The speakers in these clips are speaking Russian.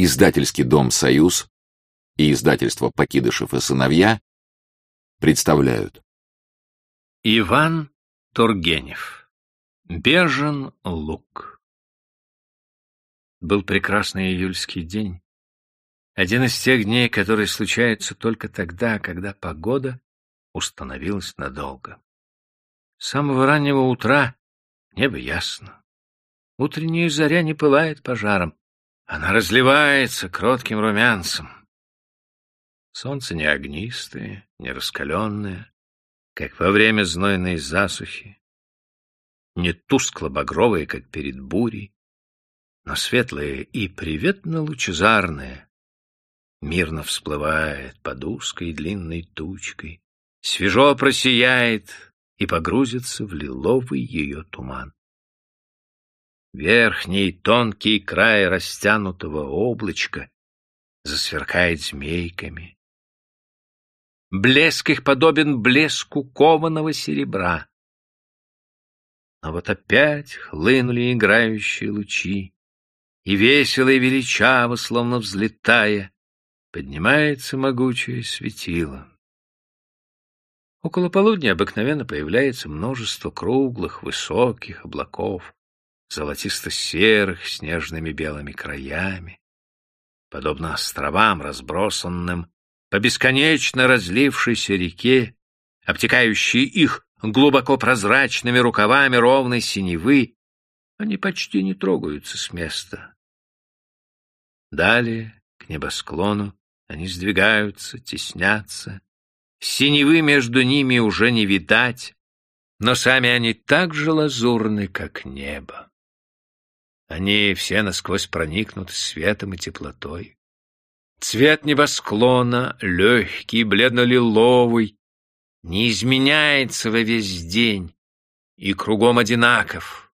Издательский дом «Союз» и издательство «Покидышев и сыновья» представляют. Иван Тургенев. Бежен лук. Был прекрасный июльский день. Один из тех дней, которые случаются только тогда, когда погода установилась надолго. С самого раннего утра небо ясно. Утренняя заря не пылает пожаром, она разливается кротким румянцем. Солнце не огнистое, не раскаленное, как во время знойной засухи, не тускло-багровое, как перед бурей, но светлое и приветно-лучезарное, мирно всплывает под узкой длинной тучкой, свежо просияет и погрузится в лиловый ее туман. Верхний тонкий край растянутого облачка засверкает змейками. Блеск их подобен блеску кованого серебра. Но вот опять хлынули играющие лучи, и весело и величаво, словно взлетая, поднимается могучее светило. Около полудня обыкновенно появляется множество круглых, высоких облаков, золотисто-серых с нежными белыми краями, подобно островам, разбросанным по бесконечно разлившейся реке, обтекающие их глубоко прозрачными рукавами ровной синевы, они почти не трогаются с места. Далее, к небосклону, они сдвигаются, теснятся, синевы между ними уже не видать, но сами они так же лазурны, как небо. Они все насквозь проникнуты светом и теплотой. Цвет небосклона, легкий, бледно-лиловый, не изменяется во весь день и кругом одинаков.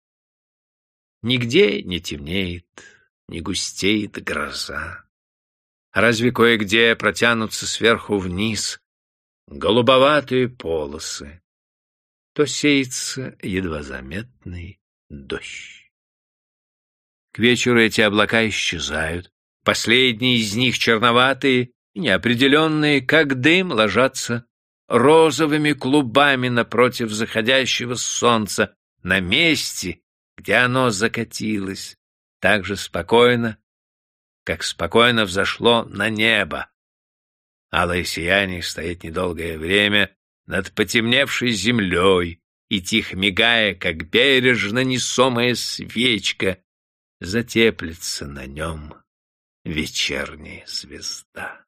Нигде не темнеет, не густеет гроза. Разве кое-где протянутся сверху вниз голубоватые полосы, то сеется едва заметный дождь. К вечеру эти облака исчезают. Последние из них черноватые, неопределенные, как дым, ложатся розовыми клубами напротив заходящего солнца на месте, где оно закатилось, так же спокойно, как спокойно взошло на небо. Алое сияние стоит недолгое время над потемневшей землей и, тихо мигая, как бережно несомая свечка, затеплится на нем вечерняя звезда.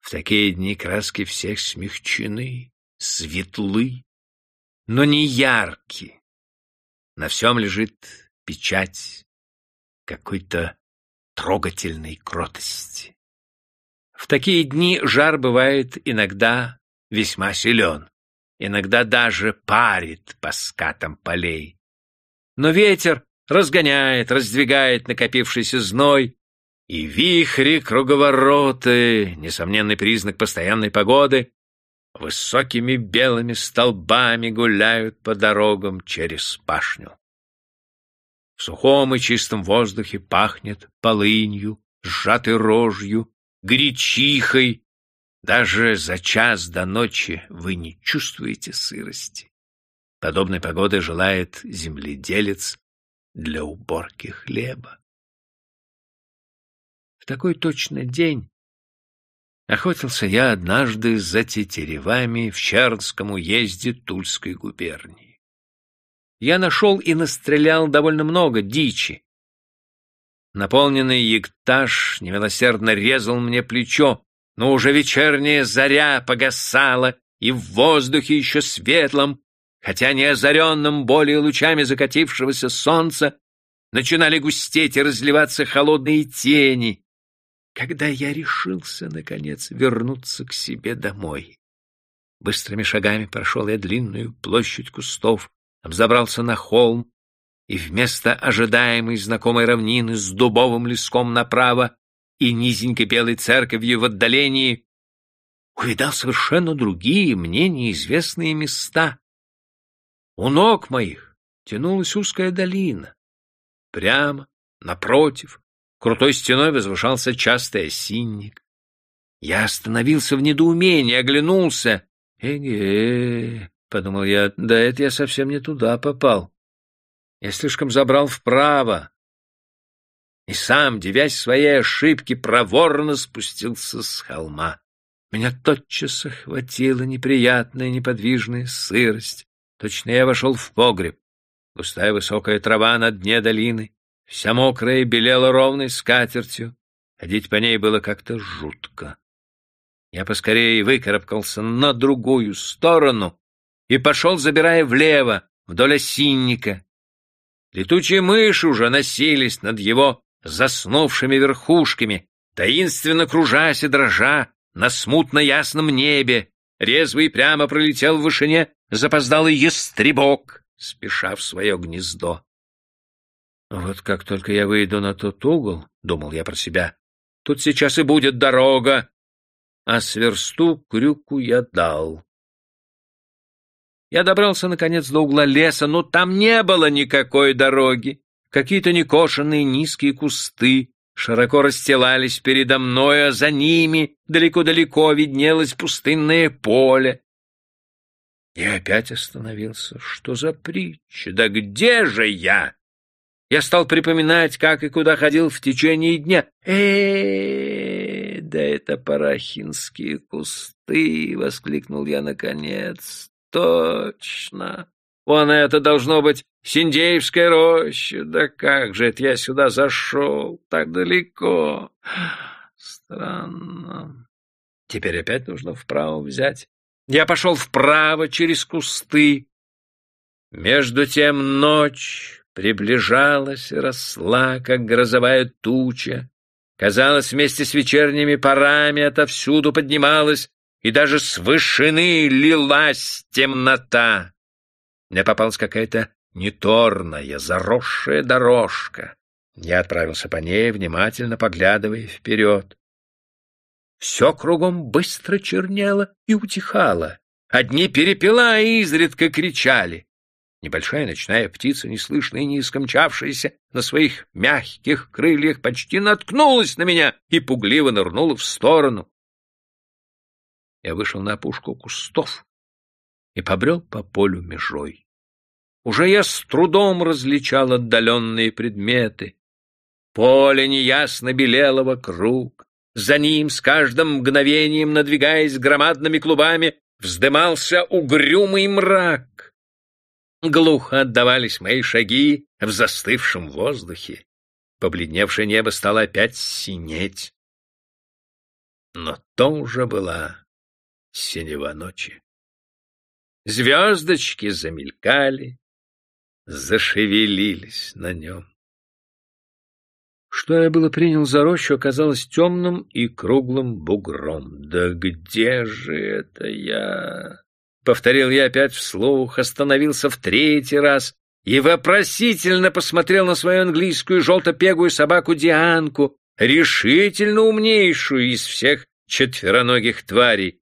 В такие дни краски всех смягчены, светлы, но не яркие. На всем лежит печать какой-то трогательной кротости. В такие дни жар бывает иногда весьма силен, иногда даже парит по скатам полей, но ветер разгоняет, раздвигает накопившийся зной, и вихри круговороты, несомненный признак постоянной погоды, высокими белыми столбами гуляют по дорогам через пашню. В сухом и чистом воздухе пахнет полынью, сжатой рожью, гречихой. Даже за час до ночи вы не чувствуете сырости. Подобной погоды желает земледелец для уборки хлеба. В такой точный день охотился я однажды за тетеревами в Чарнском уезде Тульской губернии. Я нашел и настрелял довольно много дичи. Наполненный ектаж немилосердно резал мне плечо, но уже вечерняя заря погасала, и в воздухе еще светлом хотя не озаренным более лучами закатившегося солнца, начинали густеть и разливаться холодные тени, когда я решился, наконец, вернуться к себе домой. Быстрыми шагами прошел я длинную площадь кустов, взобрался на холм, и вместо ожидаемой знакомой равнины с дубовым леском направо и низенькой белой церковью в отдалении увидал совершенно другие, мне неизвестные места. У ног моих тянулась узкая долина. Прямо, напротив, Крутой стеной возвышался частый осинник. Я остановился в недоумении, оглянулся. «Эге!» — подумал я, — «да это я совсем не туда попал. Я слишком забрал вправо». И сам, девясь своей ошибки, проворно спустился с холма. Меня тотчас охватила неприятная неподвижная сырость. Точно я вошел в погреб. Густая высокая трава на дне долины, вся мокрая белела ровной скатертью. Ходить по ней было как-то жутко. Я поскорее выкарабкался на другую сторону и пошел, забирая влево, вдоль осинника. Летучие мыши уже носились над его заснувшими верхушками, таинственно кружась и дрожа на смутно-ясном небе. Резвый прямо пролетел в вышине запоздалый ястребок, спеша в свое гнездо. Вот как только я выйду на тот угол, — думал я про себя, — тут сейчас и будет дорога, а сверсту крюку я дал. Я добрался, наконец, до угла леса, но там не было никакой дороги. Какие-то некошенные низкие кусты широко расстилались передо мной, а за ними далеко-далеко виднелось пустынное поле. И опять остановился. Что за притча? Да где же я? Я стал припоминать, как и куда ходил в течение дня. э, -э да это парахинские кусты! — воскликнул я наконец. — Точно! Вон это должно быть Синдеевская роща. Да как же это я сюда зашел? Так далеко. Странно. Теперь опять нужно вправо взять. Я пошел вправо через кусты. Между тем ночь приближалась и росла, как грозовая туча. Казалось, вместе с вечерними парами отовсюду поднималась, и даже с вышины лилась темнота. Мне попалась какая-то неторная, заросшая дорожка. Я отправился по ней, внимательно поглядывая вперед. Все кругом быстро чернело и утихало. Одни перепела изредка кричали. Небольшая ночная птица, неслышно и низко мчавшаяся на своих мягких крыльях, почти наткнулась на меня и пугливо нырнула в сторону. Я вышел на опушку кустов и побрел по полю межой. Уже я с трудом различал отдаленные предметы. Поле неясно белело вокруг. За ним, с каждым мгновением надвигаясь громадными клубами, вздымался угрюмый мрак. Глухо отдавались мои шаги в застывшем воздухе. Побледневшее небо стало опять синеть. Но то уже была синева ночи. Звездочки замелькали, зашевелились на нем. Что я было принял за рощу, оказалось темным и круглым бугром. «Да где же это я?» Повторил я опять вслух, остановился в третий раз и вопросительно посмотрел на свою английскую желто-пегую собаку Дианку, решительно умнейшую из всех четвероногих тварей.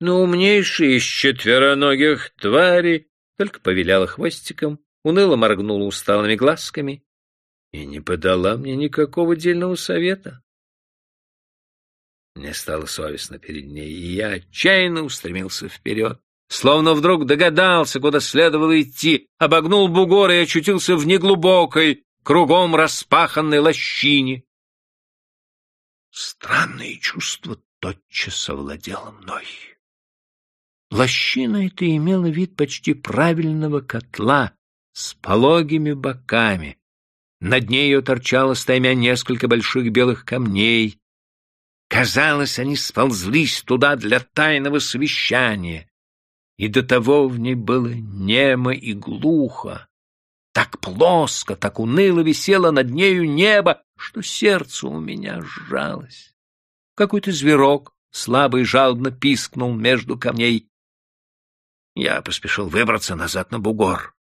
Но умнейшая из четвероногих тварей только повиляла хвостиком, уныло моргнула усталыми глазками и не подала мне никакого дельного совета. Мне стало совестно перед ней, и я отчаянно устремился вперед. Словно вдруг догадался, куда следовало идти, обогнул бугор и очутился в неглубокой, кругом распаханной лощине. Странное чувство тотчас овладело мной. Лощина эта имела вид почти правильного котла с пологими боками, над ее торчало стаймя несколько больших белых камней. Казалось, они сползлись туда для тайного совещания. И до того в ней было немо и глухо. Так плоско, так уныло висело над нею небо, что сердце у меня сжалось. Какой-то зверок слабо и жалобно пискнул между камней. Я поспешил выбраться назад на бугор.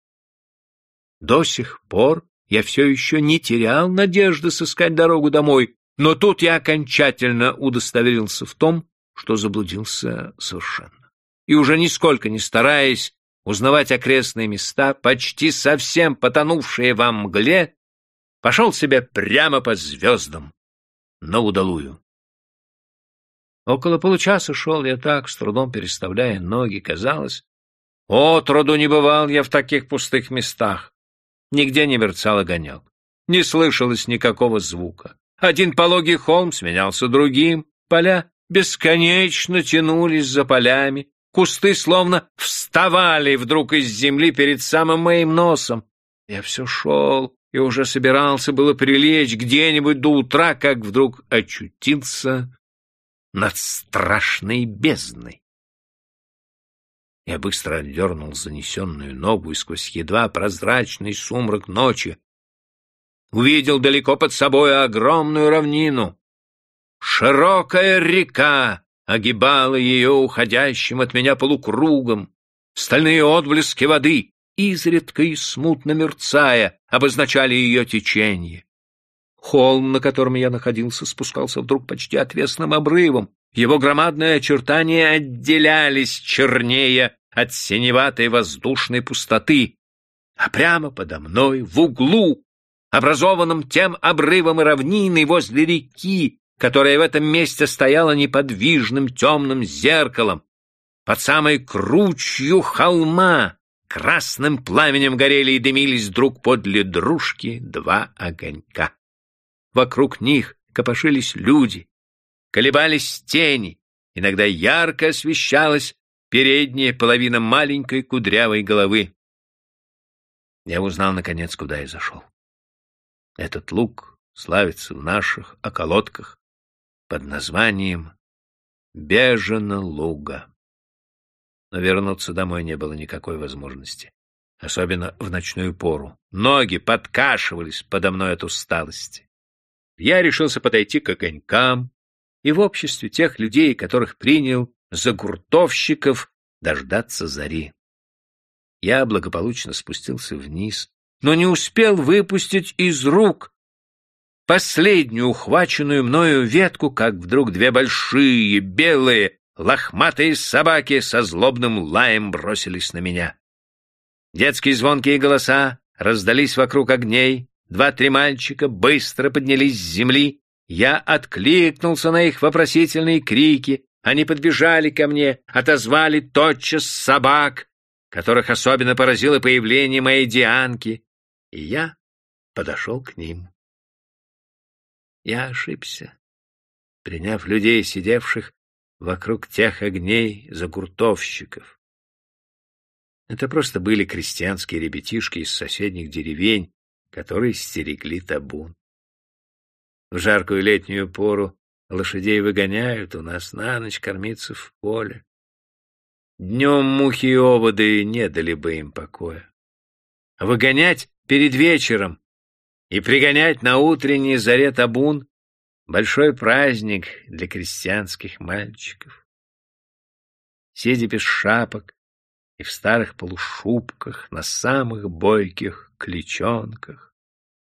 До сих пор я все еще не терял надежды сыскать дорогу домой, но тут я окончательно удостоверился в том, что заблудился совершенно. И уже нисколько не стараясь узнавать окрестные места, почти совсем потонувшие во мгле, пошел себе прямо по звездам, на удалую. Около получаса шел я так, с трудом переставляя ноги, казалось. Отроду не бывал я в таких пустых местах. Нигде не мерцал огонек. Не слышалось никакого звука. Один пологий холм сменялся другим, поля бесконечно тянулись за полями, кусты словно вставали вдруг из земли перед самым моим носом. Я все шел и уже собирался было прилечь где-нибудь до утра, как вдруг очутился над страшной бездной. Я быстро отдернул занесенную ногу и сквозь едва прозрачный сумрак ночи увидел далеко под собой огромную равнину. Широкая река огибала ее уходящим от меня полукругом. Стальные отблески воды, изредка и смутно мерцая, обозначали ее течение. Холм, на котором я находился, спускался вдруг почти отвесным обрывом. Его громадные очертания отделялись чернее от синеватой воздушной пустоты. А прямо подо мной, в углу, образованном тем обрывом и равниной возле реки, которая в этом месте стояла неподвижным темным зеркалом, под самой кручью холма, красным пламенем горели и дымились друг подле дружки два огонька. Вокруг них копошились люди, колебались тени, иногда ярко освещалась передняя половина маленькой кудрявой головы. Я узнал, наконец, куда я зашел. Этот луг славится в наших околотках под названием Бежена луга. Но вернуться домой не было никакой возможности, особенно в ночную пору. Ноги подкашивались подо мной от усталости я решился подойти к огонькам и в обществе тех людей, которых принял за гуртовщиков, дождаться зари. Я благополучно спустился вниз, но не успел выпустить из рук последнюю ухваченную мною ветку, как вдруг две большие, белые, лохматые собаки со злобным лаем бросились на меня. Детские звонкие голоса раздались вокруг огней, Два-три мальчика быстро поднялись с земли. Я откликнулся на их вопросительные крики. Они подбежали ко мне, отозвали тотчас собак, которых особенно поразило появление моей Дианки, и я подошел к ним. Я ошибся, приняв людей, сидевших вокруг тех огней загуртовщиков. Это просто были крестьянские ребятишки из соседних деревень, которые стерегли табун. В жаркую летнюю пору лошадей выгоняют у нас на ночь кормиться в поле. Днем мухи и оводы не дали бы им покоя. Выгонять перед вечером и пригонять на утренний заре табун — большой праздник для крестьянских мальчиков. Сидя без шапок, и в старых полушубках, на самых бойких кличонках.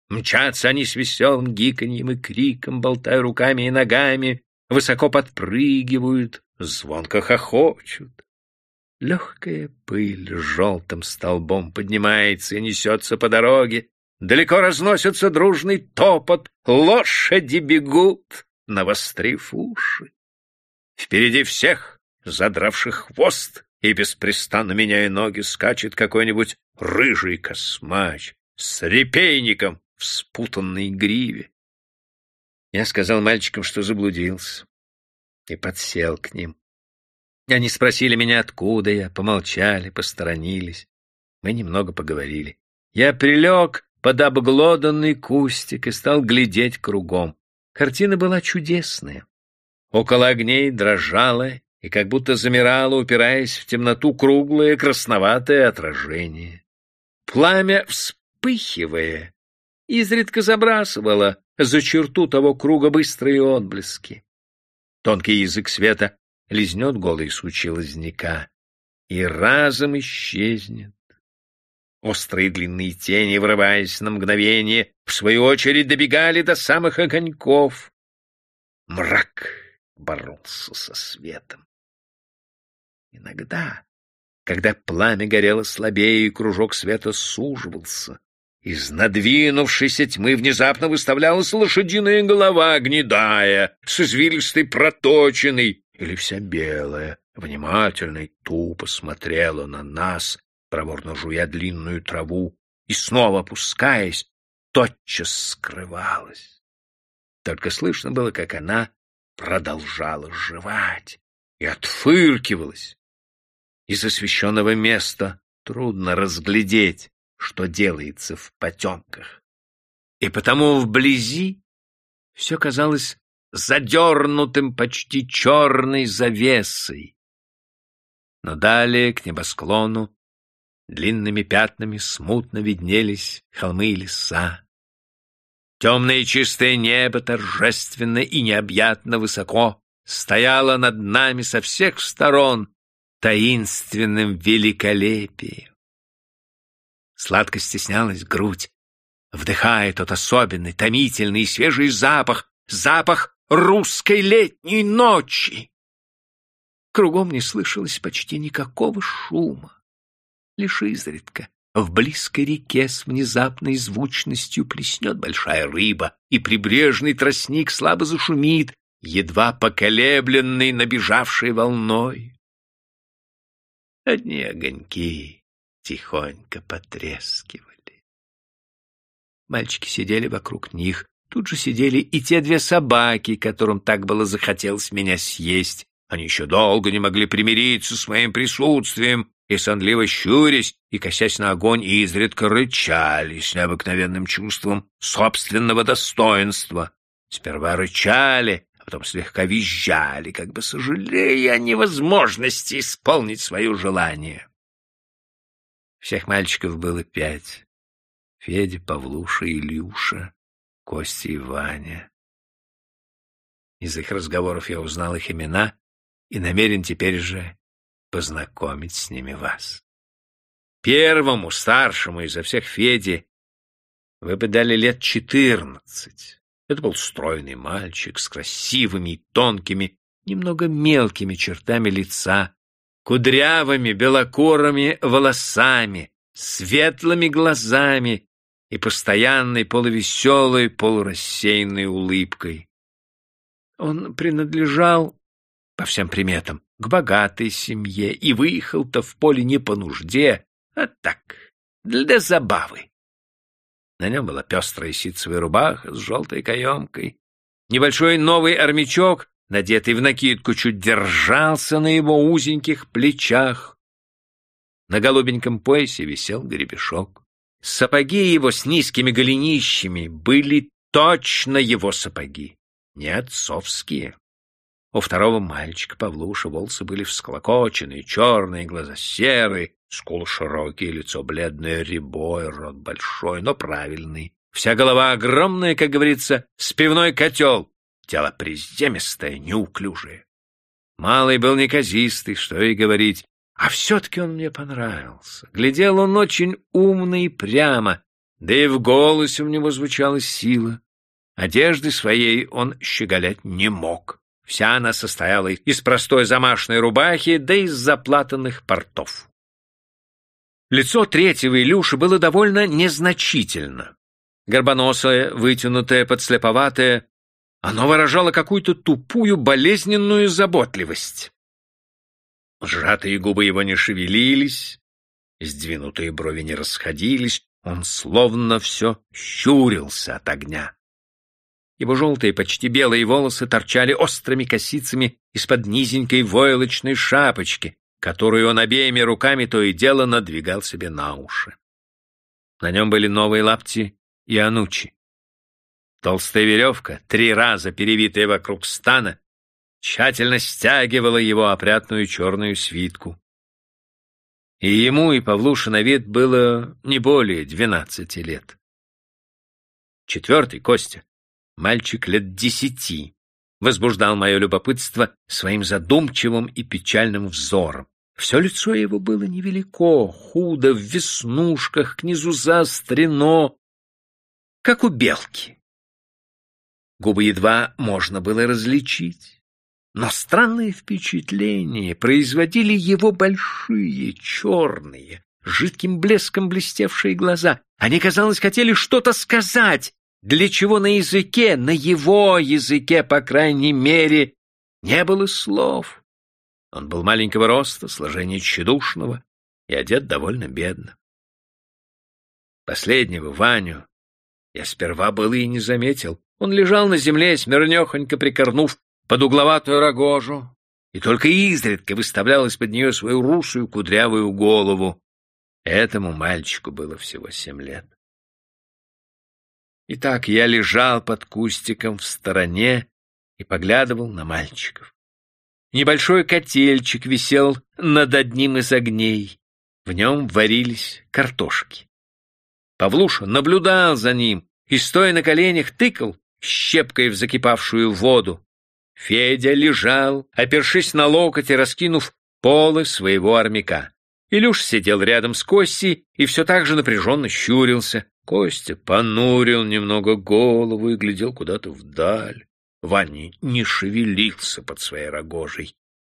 Мчатся они с веселым гиканьем и криком, болтая руками и ногами, высоко подпрыгивают, звонко хохочут. Легкая пыль желтым столбом поднимается и несется по дороге. Далеко разносится дружный топот, лошади бегут, навострив уши. Впереди всех, задравших хвост, и, беспрестанно меняя ноги, скачет какой-нибудь рыжий космач с репейником в спутанной гриве. Я сказал мальчикам, что заблудился, и подсел к ним. Они спросили меня, откуда я, помолчали, посторонились. Мы немного поговорили. Я прилег под обглоданный кустик и стал глядеть кругом. Картина была чудесная. Около огней дрожала и как будто замирало, упираясь в темноту, круглое красноватое отражение. Пламя, вспыхивая, изредка забрасывало за черту того круга быстрые отблески. Тонкий язык света лизнет голые сучья лозняка и разом исчезнет. Острые длинные тени, врываясь на мгновение, в свою очередь добегали до самых огоньков. Мрак боролся со светом. Иногда, когда пламя горело слабее и кружок света суживался, Из надвинувшейся тьмы внезапно выставлялась лошадиная голова, гнедая, с извилистой проточенной, или вся белая, внимательно и тупо смотрела на нас, проворно жуя длинную траву, и снова опускаясь, тотчас скрывалась. Только слышно было, как она продолжала жевать и отфыркивалась. Из освещенного места трудно разглядеть, что делается в потемках. И потому вблизи все казалось задернутым почти черной завесой. Но далее к небосклону длинными пятнами смутно виднелись холмы и леса. Темное чистое небо торжественно и необъятно высоко стояло над нами со всех сторон таинственным великолепием. Сладко стеснялась грудь, вдыхая тот особенный, томительный и свежий запах, запах русской летней ночи. Кругом не слышалось почти никакого шума. Лишь изредка в близкой реке с внезапной звучностью плеснет большая рыба, и прибрежный тростник слабо зашумит, едва поколебленный набежавшей волной. Одни огоньки тихонько потрескивали. Мальчики сидели вокруг них. Тут же сидели и те две собаки, которым так было захотелось меня съесть. Они еще долго не могли примириться с моим присутствием, и, сонливо щурясь и косясь на огонь, изредка рычали с необыкновенным чувством собственного достоинства. Сперва рычали, а потом слегка визжали, как бы сожалея о невозможности исполнить свое желание. Всех мальчиков было пять. Федя, Павлуша, Илюша, Костя и Ваня. Из их разговоров я узнал их имена и намерен теперь же познакомить с ними вас. Первому, старшему изо всех Феде, вы бы дали лет четырнадцать. Это был стройный мальчик с красивыми и тонкими, немного мелкими чертами лица, кудрявыми белокорыми волосами, светлыми глазами и постоянной полувеселой, полурассеянной улыбкой. Он принадлежал, по всем приметам, к богатой семье и выехал-то в поле не по нужде, а так, для забавы. На нем была пестрая ситцевая рубаха с желтой каемкой. Небольшой новый армячок надетый в накидку, чуть держался на его узеньких плечах. На голубеньком поясе висел гребешок. Сапоги его с низкими голенищами были точно его сапоги, не отцовские. У второго мальчика Павлуша волосы были всклокоченные, черные, глаза серые, скулы широкие, лицо бледное, рябой, рот большой, но правильный. Вся голова огромная, как говорится, с пивной котел, тело приземистое, неуклюжее. Малый был неказистый, что и говорить, а все-таки он мне понравился. Глядел он очень умно и прямо, да и в голосе у него звучала сила. Одежды своей он щеголять не мог. Вся она состояла из простой замашной рубахи, да из заплатанных портов. Лицо третьего Илюши было довольно незначительно. Горбоносое, вытянутое, подслеповатое, оно выражало какую-то тупую, болезненную заботливость. Сжатые губы его не шевелились, сдвинутые брови не расходились, он словно все щурился от огня. Его желтые, почти белые волосы торчали острыми косицами из-под низенькой войлочной шапочки, которую он обеими руками то и дело надвигал себе на уши. На нем были новые лапти и анучи. Толстая веревка, три раза перевитая вокруг стана, тщательно стягивала его опрятную черную свитку. И ему, и Павлуше на вид было не более двенадцати лет. Четвертый, Костя, мальчик лет десяти, возбуждал мое любопытство своим задумчивым и печальным взором. Все лицо его было невелико, худо, в веснушках, к низу заострено, как у белки. Губы едва можно было различить. Но странное впечатление производили его большие, черные, жидким блеском блестевшие глаза. Они, казалось, хотели что-то сказать, для чего на языке, на его языке, по крайней мере, не было слов. Он был маленького роста, сложения тщедушного и одет довольно бедно. Последнего, Ваню, я сперва был и не заметил. Он лежал на земле, смирнехонько прикорнув под угловатую рогожу, и только изредка выставлял из-под нее свою русую кудрявую голову. Этому мальчику было всего семь лет. Итак, я лежал под кустиком в стороне и поглядывал на мальчиков. Небольшой котельчик висел над одним из огней. В нем варились картошки. Павлуша наблюдал за ним и, стоя на коленях, тыкал щепкой в закипавшую воду. Федя лежал, опершись на локоть и раскинув полы своего армяка. Илюш сидел рядом с Костей и все так же напряженно щурился. Костя понурил немного голову и глядел куда-то вдаль. Ваня не шевелился под своей рогожей.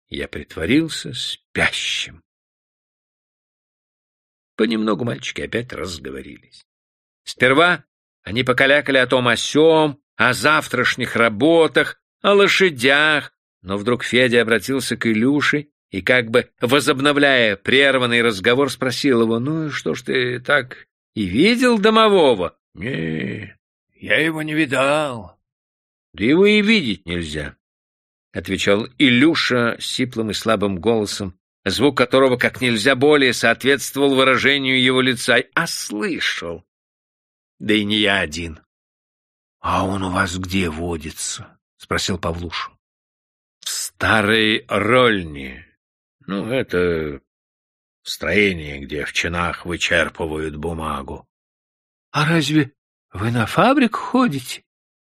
Я притворился спящим. Понемногу мальчики опять разговорились. Сперва они покалякали о том о сём, о завтрашних работах, о лошадях, но вдруг Федя обратился к Илюше и, как бы возобновляя прерванный разговор, спросил его, «Ну, что ж ты так и видел домового?» «Не, я его не видал». «Да его и видеть нельзя», — отвечал Илюша сиплым и слабым голосом, звук которого как нельзя более соответствовал выражению его лица. «А слышал!» «Да и не я один». «А он у вас где водится?» — спросил Павлуша. «В старой рольне. Ну, это строение, где в чинах вычерпывают бумагу». «А разве вы на фабрику ходите?»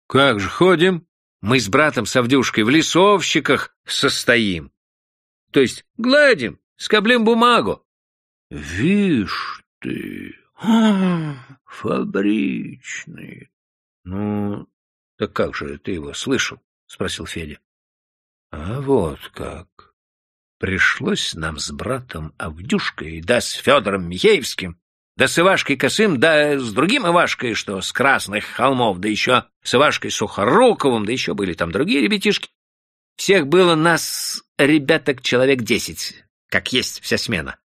«Как же ходим? Мы с братом Савдюшкой в лесовщиках состоим. То есть гладим, скоблим бумагу». «Вишь ты, а, фабричный. Ну, так как же ты его слышал? Спросил Федя. А вот как. Пришлось нам с братом Авдюшкой, да с Федором Михеевским, да с Ивашкой Косым, да с другим Ивашкой, что с Красных холмов, да еще с Ивашкой Сухоруковым, да еще были там другие ребятишки. Всех было нас, ребяток, человек десять, как есть вся смена.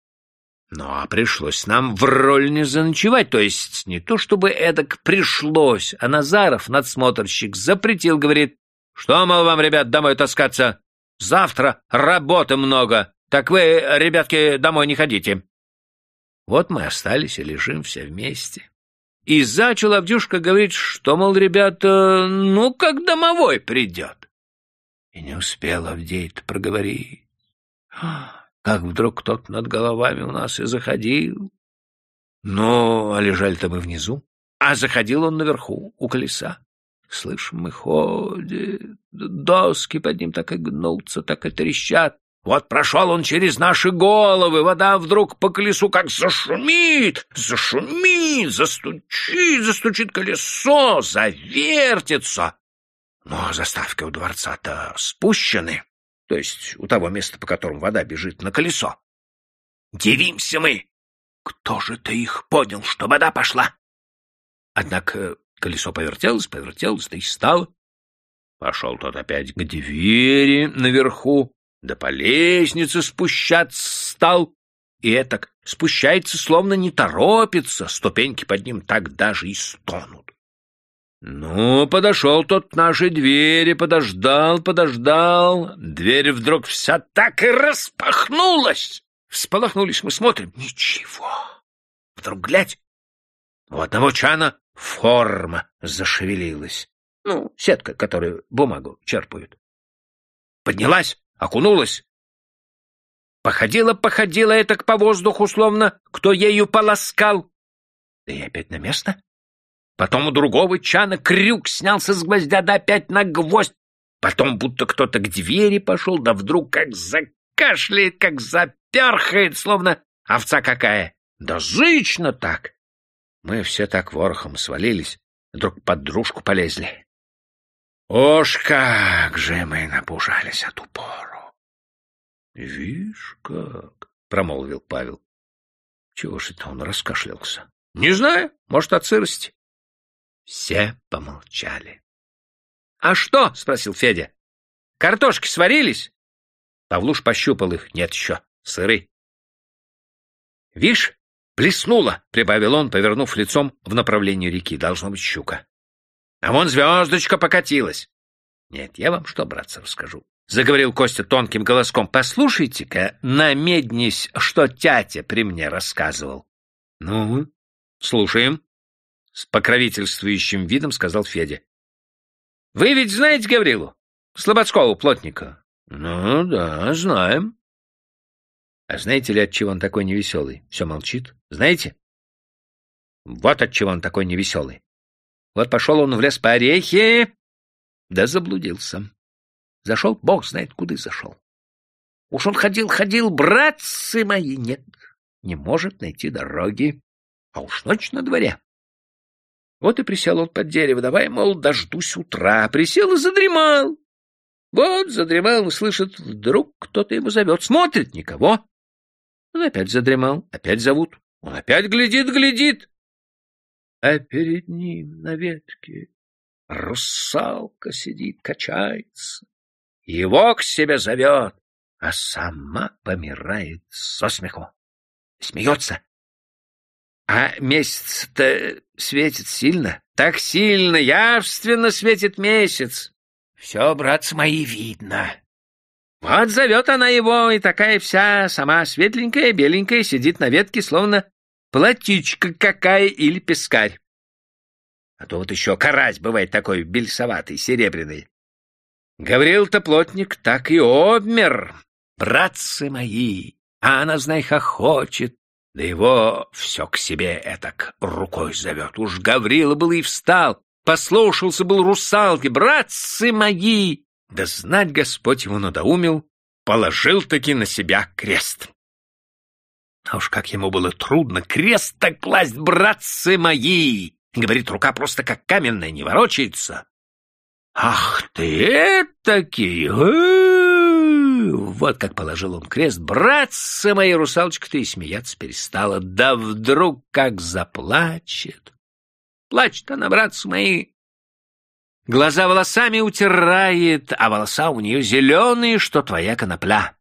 Ну, а пришлось нам в роль не заночевать, то есть не то чтобы эдак пришлось, а Назаров, надсмотрщик, запретил, говорит, что, мол, вам, ребят, домой таскаться? Завтра работы много, так вы, ребятки, домой не ходите. Вот мы остались и лежим все вместе. И зачал Авдюшка говорить, что, мол, ребята, ну, как домовой придет. И не успел Авдей-то проговорить как вдруг кто-то над головами у нас и заходил. Ну, а лежали-то мы внизу, а заходил он наверху, у колеса. Слышим, мы ходит, доски под ним так и гнутся, так и трещат. Вот прошел он через наши головы, вода вдруг по колесу как зашумит, зашумит, застучит, застучит колесо, завертится. Но заставки у дворца-то спущены то есть у того места, по которому вода бежит на колесо. Дивимся мы! Кто же ты их понял, что вода пошла? Однако колесо повертелось, повертелось, да и стало. Пошел тот опять к двери наверху, да по лестнице спущаться стал. И этак спущается, словно не торопится, ступеньки под ним так даже и стонут. Ну, подошел тот к нашей двери, подождал, подождал. Дверь вдруг вся так и распахнулась. Всполохнулись мы, смотрим. Ничего. Вдруг глядь. У одного чана форма зашевелилась. Ну, сетка, которую бумагу черпают. Поднялась, окунулась. Походила-походила это по воздуху, словно кто ею полоскал. Да и опять на место. Потом у другого чана крюк снялся с гвоздя, да опять на гвоздь. Потом будто кто-то к двери пошел, да вдруг как закашляет, как заперхает, словно овца какая. Да зычно так! Мы все так ворохом свалились, друг под дружку полезли. Ож, как же мы напужались от упору! — Вишь как, — промолвил Павел. Чего ж это он раскашлялся? Не знаю, может, от сырости. Все помолчали. — А что? — спросил Федя. — Картошки сварились? Павлуш пощупал их. Нет еще, сыры. — Вишь, плеснула, — прибавил он, повернув лицом в направлении реки. Должно быть щука. — А вон звездочка покатилась. — Нет, я вам что, братцы, расскажу. — заговорил Костя тонким голоском. — Послушайте-ка, намеднись, что тятя при мне рассказывал. — Ну, слушаем, — с покровительствующим видом сказал Федя. — Вы ведь знаете Гаврилу? Слободского плотника? — Ну, да, знаем. — А знаете ли, от чего он такой невеселый? Все молчит. Знаете? Вот от чего он такой невеселый. Вот пошел он в лес по орехи, да заблудился. Зашел, бог знает, куда зашел. Уж он ходил-ходил, братцы мои, нет, не может найти дороги. А уж ночь на дворе. Вот и присел он под дерево, давай, мол, дождусь утра. Присел и задремал. Вот задремал и слышит, вдруг кто-то его зовет. Смотрит, никого. Он опять задремал, опять зовут. Он опять глядит, глядит. А перед ним на ветке русалка сидит, качается. Его к себе зовет, а сама помирает со смеху. Смеется. А месяц-то светит сильно, так сильно, явственно светит месяц. Все, братцы мои, видно. Вот зовет она его, и такая вся сама светленькая, беленькая, сидит на ветке, словно платичка какая или пескарь. А то вот еще карась бывает такой бельсоватый, серебряный. Гаврил-то плотник так и обмер, братцы мои, а она, знай, хохочет, да его все к себе этак рукой зовет. Уж Гаврила был и встал, послушался был русалки, братцы мои! Да знать Господь его надоумил, положил-таки на себя крест. А уж как ему было трудно крест-то класть, братцы мои! Говорит, рука просто как каменная, не ворочается. «Ах ты этакий! Вот как положил он крест. Братцы мои, русалочка-то и смеяться перестала. Да вдруг как заплачет. Плачет она, братцы мои. Глаза волосами утирает, а волоса у нее зеленые, что твоя конопля.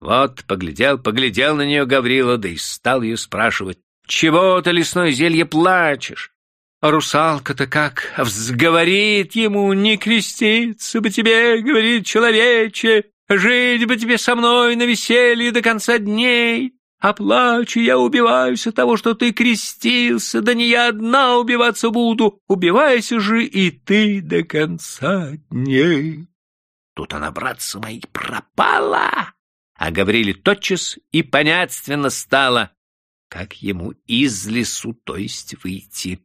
Вот поглядел, поглядел на нее Гаврила, да и стал ее спрашивать. «Чего ты, лесное зелье, плачешь? А русалка-то как взговорит ему, не креститься бы тебе, говорит человече, жить бы тебе со мной на веселье до конца дней. А плачу я, убиваюсь от того, что ты крестился, да не я одна убиваться буду, убивайся же и ты до конца дней. Тут она, братцы мои, пропала, а Гавриле тотчас и понятственно стало, как ему из лесу, то есть выйти.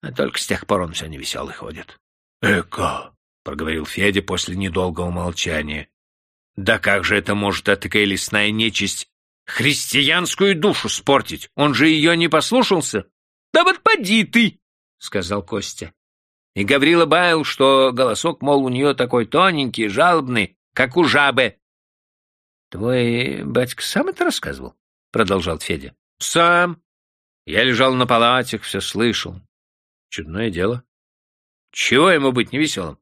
А только с тех пор он все невеселый ходит. — Эка, — проговорил Федя после недолгого молчания. — Да как же это может такая лесная нечисть христианскую душу спортить? Он же ее не послушался. — Да вот поди ты, — сказал Костя. И Гаврила баял, что голосок, мол, у нее такой тоненький, жалобный, как у жабы. — Твой батька сам это рассказывал? — продолжал Федя. — Сам. Я лежал на палатях, все слышал. Чудное дело. Чего ему быть невеселым?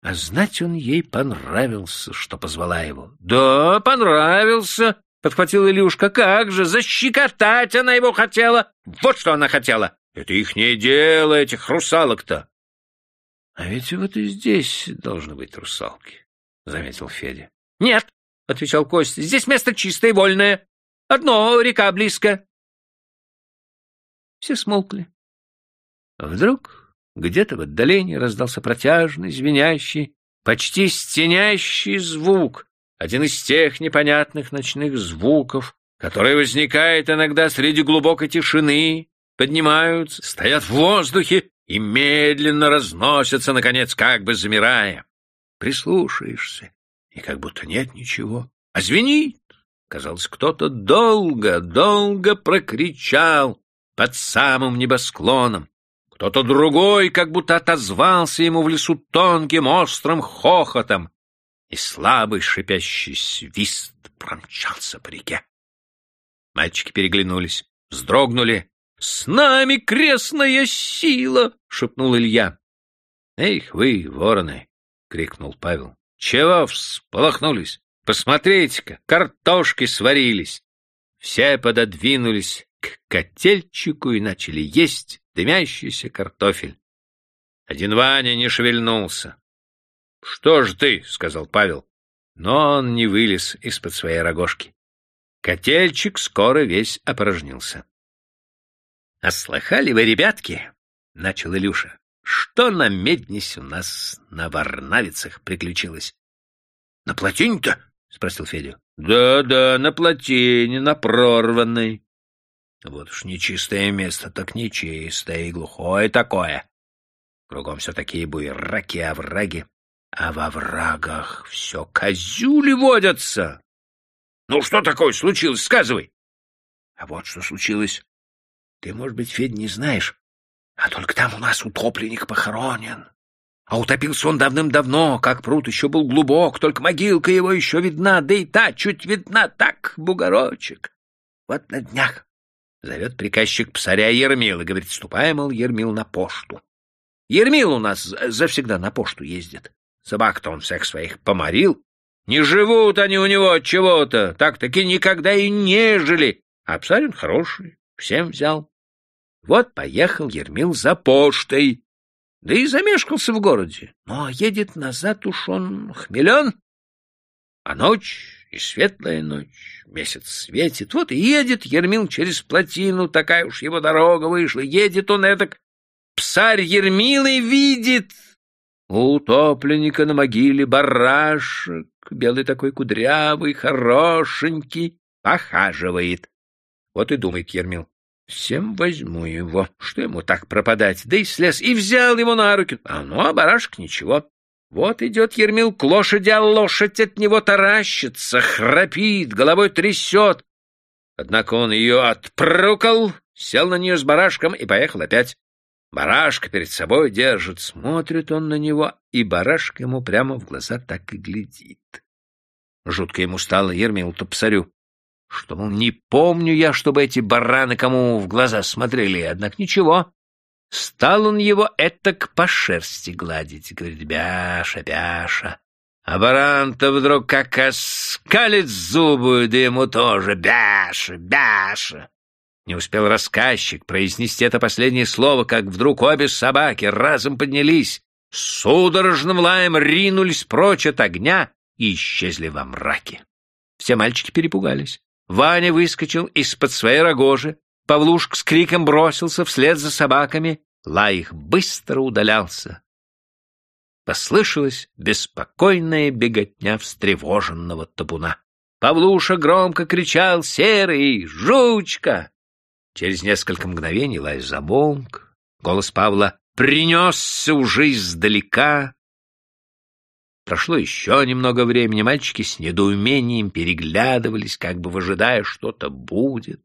А знать он ей понравился, что позвала его. Да, понравился, подхватил Илюшка. Как же, защекотать она его хотела. Вот что она хотела. Это ихнее дело, этих русалок-то. А ведь вот и здесь должны быть русалки, заметил Федя. Нет, отвечал Костя, здесь место чистое и вольное. Одно река близко. Все смолкли. Вдруг где-то в отдалении раздался протяжный, звенящий, почти стенящий звук, один из тех непонятных ночных звуков, который возникает иногда среди глубокой тишины, поднимаются, стоят в воздухе и медленно разносятся, наконец, как бы замирая. Прислушаешься, и как будто нет ничего, а звенит. Казалось, кто-то долго, долго прокричал под самым небосклоном. Кто-то другой как будто отозвался ему в лесу тонким острым хохотом, и слабый шипящий свист промчался по реке. Мальчики переглянулись, вздрогнули. «С нами крестная сила!» — шепнул Илья. «Эх вы, вороны!» — крикнул Павел. «Чего всполохнулись? Посмотрите-ка, картошки сварились!» Все пододвинулись к котельчику и начали есть дымящийся картофель. Один Ваня не шевельнулся. — Что ж ты? — сказал Павел. Но он не вылез из-под своей рогожки. Котельчик скоро весь опорожнился. — А слыхали вы, ребятки? — начал Илюша. — Что на меднисе у нас на Варнавицах приключилось? — На плотине-то? — спросил Федя. Да, да, на плотине, на прорванной. Вот уж нечистое место, так нечистое и глухое такое. Кругом все такие буераки, овраги, а во врагах все козюли водятся. Ну, что такое случилось, сказывай. А вот что случилось. Ты, может быть, Федь, не знаешь, а только там у нас утопленник похоронен. А утопился он давным-давно, как пруд еще был глубок, только могилка его еще видна, да и та чуть видна, так, бугорочек. Вот на днях зовет приказчик псаря Ермил и говорит, ступай, мол, Ермил на пошту. Ермил у нас завсегда на пошту ездит. Собак-то он всех своих поморил. Не живут они у него от чего-то, так-таки никогда и не жили. А псарь он хороший, всем взял. Вот поехал Ермил за поштой. Да и замешкался в городе. Но едет назад уж он хмелен. А ночь и светлая ночь, месяц светит. Вот едет Ермил через плотину, такая уж его дорога вышла. Едет он этак, псарь Ермилы видит. У утопленника на могиле барашек, белый такой кудрявый, хорошенький, похаживает. Вот и думает Ермил, Всем возьму его. Что ему так пропадать? Да и слез, и взял его на руки. А ну, а барашек ничего. Вот идет Ермил к лошади, а лошадь от него таращится, храпит, головой трясет. Однако он ее отпрукал, сел на нее с барашком и поехал опять. Барашка перед собой держит, смотрит он на него, и барашка ему прямо в глаза так и глядит. Жутко ему стало Ермилу-то псарю что, мол, не помню я, чтобы эти бараны кому в глаза смотрели, однако ничего. Стал он его этак по шерсти гладить, говорит, бяша, бяша. А баран-то вдруг как оскалит зубы, да ему тоже бяша, бяша. Не успел рассказчик произнести это последнее слово, как вдруг обе собаки разом поднялись, судорожным лаем ринулись прочь от огня и исчезли во мраке. Все мальчики перепугались. Ваня выскочил из-под своей рогожи, Павлушка с криком бросился вслед за собаками, лай их быстро удалялся. Послышалась беспокойная беготня встревоженного табуна. Павлуша громко кричал «Серый! Жучка!» Через несколько мгновений лай замолк. Голос Павла принесся уже издалека, Прошло еще немного времени, мальчики с недоумением переглядывались, как бы выжидая, что-то будет.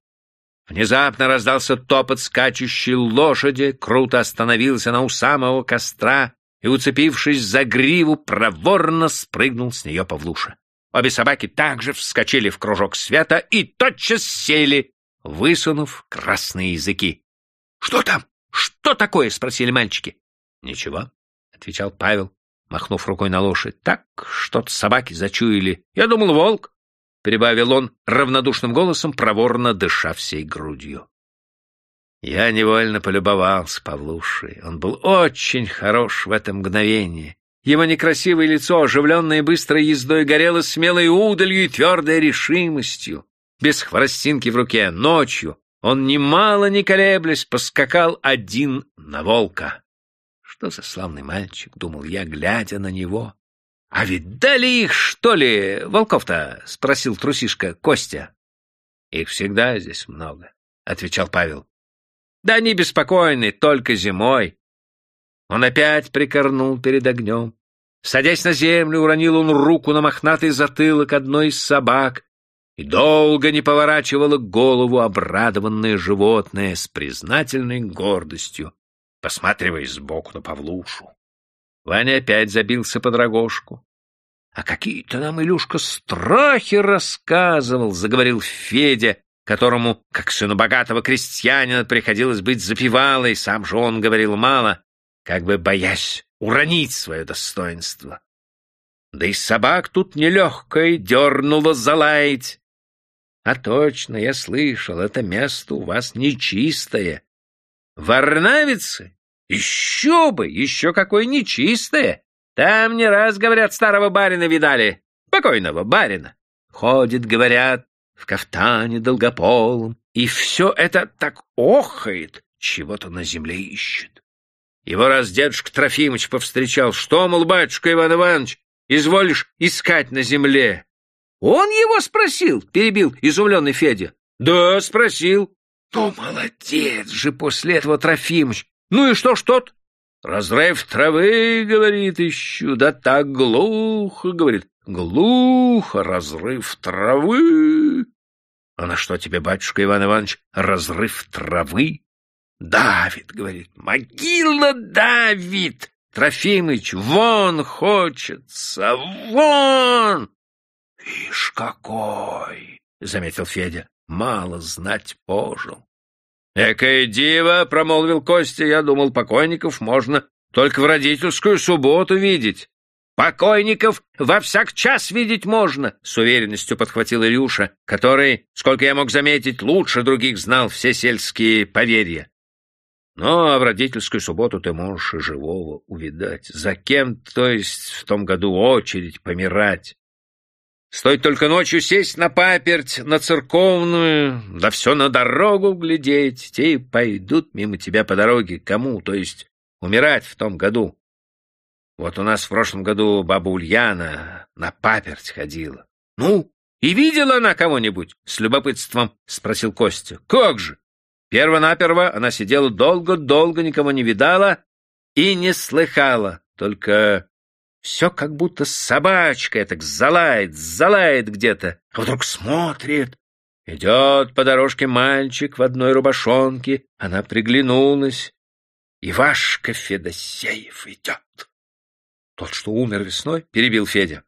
Внезапно раздался топот скачущей лошади, круто остановился она у самого костра и, уцепившись за гриву, проворно спрыгнул с нее Павлуша. Обе собаки также вскочили в кружок света и тотчас сели, высунув красные языки. — Что там? Что такое? — спросили мальчики. — Ничего, — отвечал Павел, махнув рукой на лошадь. Так что-то собаки зачуяли. Я думал, волк, — прибавил он равнодушным голосом, проворно дыша всей грудью. Я невольно полюбовался Павлушей. Он был очень хорош в это мгновение. Его некрасивое лицо, оживленное быстрой ездой, горело смелой удалью и твердой решимостью. Без хворостинки в руке, ночью, он, немало не колеблясь, поскакал один на волка. Что за славный мальчик, думал я, глядя на него. А ведь дали их, что ли, волков-то? спросил трусишка Костя. Их всегда здесь много, отвечал Павел. Да они беспокойны только зимой. Он опять прикорнул перед огнем. Садясь на землю, уронил он руку на мохнатый затылок одной из собак, и долго не поворачивало голову обрадованное животное с признательной гордостью посматривая сбоку на Павлушу. Ваня опять забился под рогожку. — А какие-то нам, Илюшка, страхи рассказывал, — заговорил Федя, которому, как сыну богатого крестьянина, приходилось быть запивалой, сам же он говорил мало, как бы боясь уронить свое достоинство. Да и собак тут нелегкой дернуло залаять. А точно, я слышал, это место у вас нечистое. Варнавицы? Еще бы, еще какое нечистое. Там не раз, говорят, старого барина видали, покойного барина. Ходит, говорят, в кафтане долгополом, и все это так охает, чего-то на земле ищет. Его раз дедушка Трофимыч повстречал, что, мол, батюшка Иван Иванович, изволишь искать на земле? Он его спросил, перебил изумленный Федя. Да, спросил. Ну, молодец же после этого Трофимыч. Ну и что ж тот? Разрыв травы, говорит, ищу, да так глухо, говорит, глухо, разрыв травы. А на что тебе, батюшка Иван Иванович, разрыв травы? Давид, говорит, могила давит. Трофимыч, вон хочется, вон! Ишь какой, заметил Федя, мало знать пожил. Экая дива, промолвил Костя, я думал, покойников можно только в родительскую субботу видеть. Покойников во всяк час видеть можно, с уверенностью подхватил Илюша, который, сколько я мог заметить, лучше других знал все сельские поверья. Ну, а в родительскую субботу ты можешь и живого увидать. За кем, то есть, в том году очередь помирать. Стоит только ночью сесть на паперть, на церковную, да все на дорогу глядеть, те и пойдут мимо тебя по дороге. Кому, то есть, умирать в том году. Вот у нас в прошлом году баба Ульяна на паперть ходила. — Ну, и видела она кого-нибудь? — с любопытством спросил Костя. — Как же? Первонаперво она сидела долго-долго, никого не видала и не слыхала. Только все как будто собачка так залает, залает где-то. А вдруг смотрит. Идет по дорожке мальчик в одной рубашонке. Она приглянулась. Ивашка Федосеев идет. Тот, что умер весной, перебил Федя.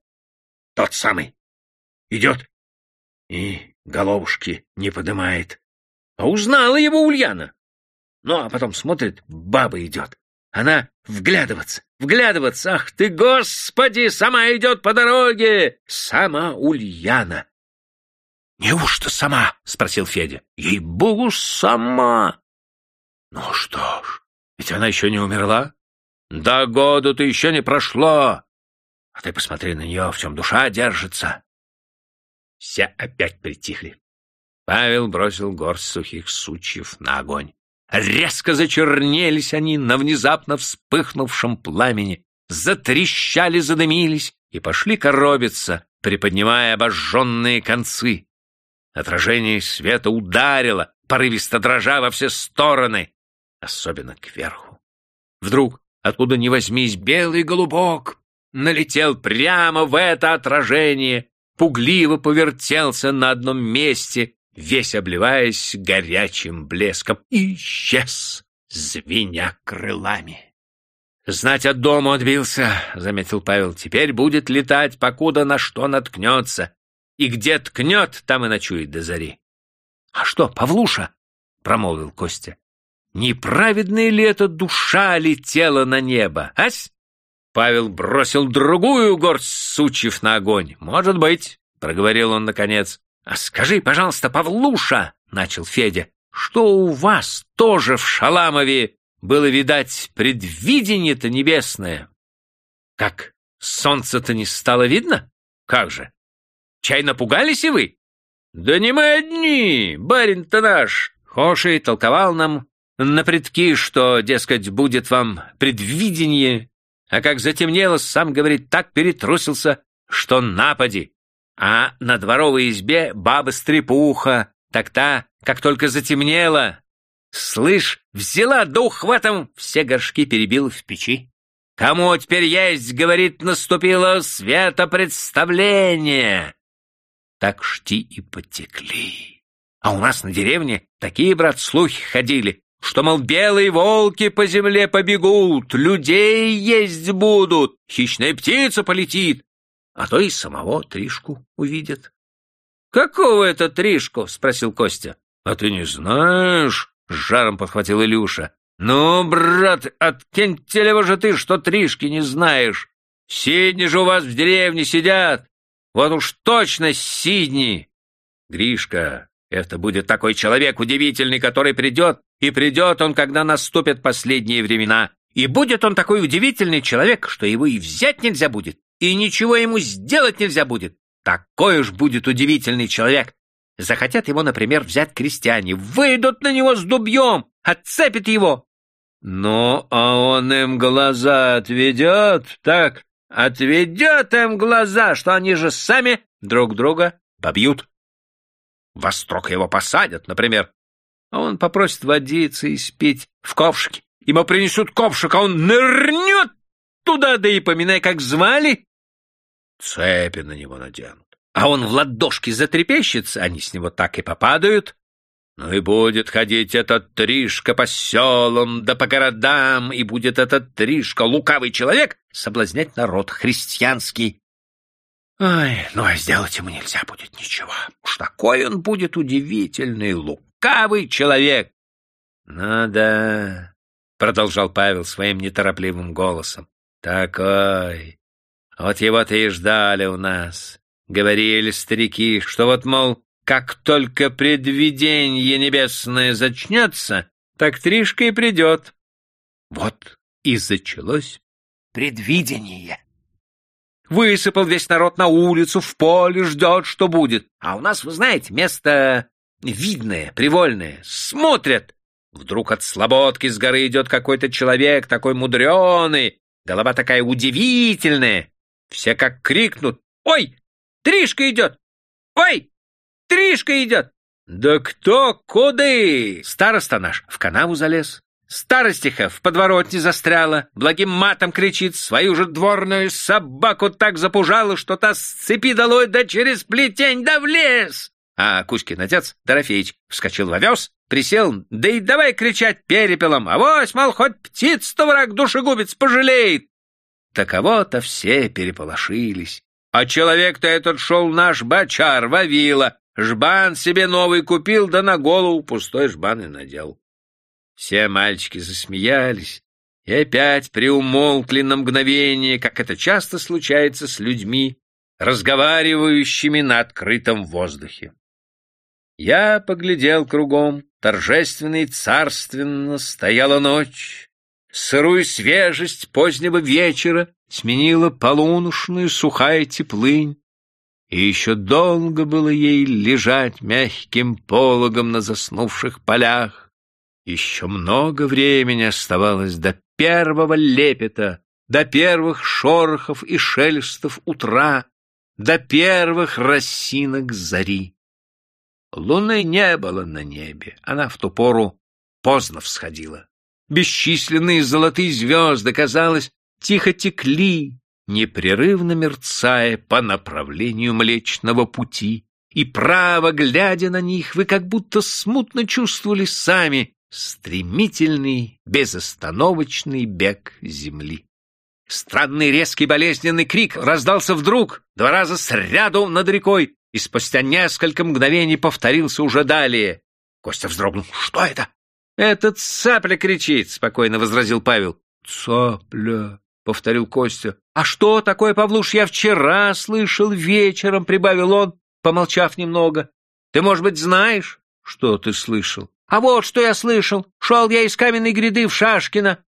Тот самый. Идет и головушки не подымает. А узнала его Ульяна. Ну, а потом смотрит, баба идет. Она вглядываться, вглядываться. Ах ты, господи, сама идет по дороге. Сама Ульяна. «Неужто сама?» — спросил Федя. «Ей-богу, сама!» «Ну что ж, ведь она еще не умерла. Да году-то еще не прошло. А ты посмотри на нее, в чем душа держится». Все опять притихли. Павел бросил горсть сухих сучьев на огонь. Резко зачернелись они на внезапно вспыхнувшем пламени, затрещали, задымились и пошли коробиться, приподнимая обожженные концы. Отражение света ударило, порывисто дрожа во все стороны, особенно кверху. Вдруг, откуда ни возьмись, белый голубок налетел прямо в это отражение, пугливо повертелся на одном месте, весь обливаясь горячим блеском, и исчез, звеня крылами. «Знать от дома отбился», — заметил Павел. «Теперь будет летать, покуда на что наткнется. И где ткнет, там и ночует до зари». «А что, Павлуша?» — промолвил Костя. «Неправедная ли эта душа летела на небо, ась?» Павел бросил другую горсть сучьев на огонь. «Может быть», — проговорил он наконец. «А скажи, пожалуйста, Павлуша, — начал Федя, — что у вас тоже в Шаламове было, видать, предвидение-то небесное? Как, солнце-то не стало видно? Как же? Чай напугались и вы? Да не мы одни, барин-то наш, Хоши толковал нам на предки, что, дескать, будет вам предвидение, а как затемнело, сам, говорит, так перетрусился, что напади. А на дворовой избе баба-стрепуха, так та, как только затемнело, слышь, взяла да ухватом все горшки перебила в печи. Кому теперь есть, говорит, наступило светопредставление. Так шти и потекли. А у нас на деревне такие, брат, слухи ходили, что, мол, белые волки по земле побегут, людей есть будут, хищная птица полетит, а то и самого Тришку увидят. Какого это Тришку? — спросил Костя. — А ты не знаешь? — с жаром подхватил Илюша. — Ну, брат, от Кентелева же ты, что Тришки не знаешь. Сидни же у вас в деревне сидят. Вот уж точно Сидни. Гришка, это будет такой человек удивительный, который придет, и придет он, когда наступят последние времена. И будет он такой удивительный человек, что его и взять нельзя будет, и ничего ему сделать нельзя будет. Такой уж будет удивительный человек. Захотят его, например, взять крестьяне, выйдут на него с дубьем, отцепят его. Ну, а он им глаза отведет, так, отведет им глаза, что они же сами друг друга побьют. Во строк его посадят, например, а он попросит водиться и спеть в ковшике. Ему принесут ковшик, а он нырнет туда, да и поминай, как звали. Цепи на него наденут. А он в ладошки затрепещется, они с него так и попадают. Ну и будет ходить этот Тришка по селам да по городам, и будет этот Тришка, лукавый человек, соблазнять народ христианский. Ай, ну а сделать ему нельзя будет ничего. Уж такой он будет удивительный, лукавый человек. Ну да, — продолжал Павел своим неторопливым голосом. «Такой! Вот его-то и ждали у нас. Говорили старики, что вот, мол, как только предвиденье небесное зачнется, так Тришка и придет. Вот и зачалось предвидение. Высыпал весь народ на улицу, в поле, ждет, что будет. А у нас, вы знаете, место видное, привольное. Смотрят, Вдруг от слободки с горы идет какой-то человек, такой мудреный, голова такая удивительная. Все как крикнут «Ой, Тришка идет! Ой, Тришка идет!» «Да кто куды?» Староста наш в канаву залез. Старостиха в подворотне застряла, благим матом кричит, свою же дворную собаку так запужала, что та с цепи долой да через плетень да в лес. А Кузькин отец, Дорофеич, вскочил в овес, присел, да и давай кричать перепелом, авось, мол, хоть птиц-то враг душегубец пожалеет. Таково-то все переполошились. А человек-то этот шел наш бачар, Вавила, жбан себе новый купил, да на голову пустой жбан и надел. Все мальчики засмеялись и опять приумолкли на мгновение, как это часто случается с людьми, разговаривающими на открытом воздухе. Я поглядел кругом, торжественно и царственно стояла ночь. Сырую свежесть позднего вечера сменила полуношную сухая теплынь, и еще долго было ей лежать мягким пологом на заснувших полях. Еще много времени оставалось до первого лепета, до первых шорохов и шелестов утра, до первых росинок зари. Луны не было на небе, она в ту пору поздно всходила. Бесчисленные золотые звезды, казалось, тихо текли, непрерывно мерцая по направлению Млечного Пути, и, право глядя на них, вы как будто смутно чувствовали сами стремительный, безостановочный бег Земли. Странный резкий болезненный крик раздался вдруг, два раза сряду над рекой, и спустя несколько мгновений повторился уже далее. Костя вздрогнул. «Что это?» «Этот цапля кричит», — спокойно возразил Павел. «Цапля», — повторил Костя. «А что такое, Павлуш, я вчера слышал вечером», — прибавил он, помолчав немного. «Ты, может быть, знаешь?» «Что ты слышал?» «А вот что я слышал. Шел я из каменной гряды в Шашкино.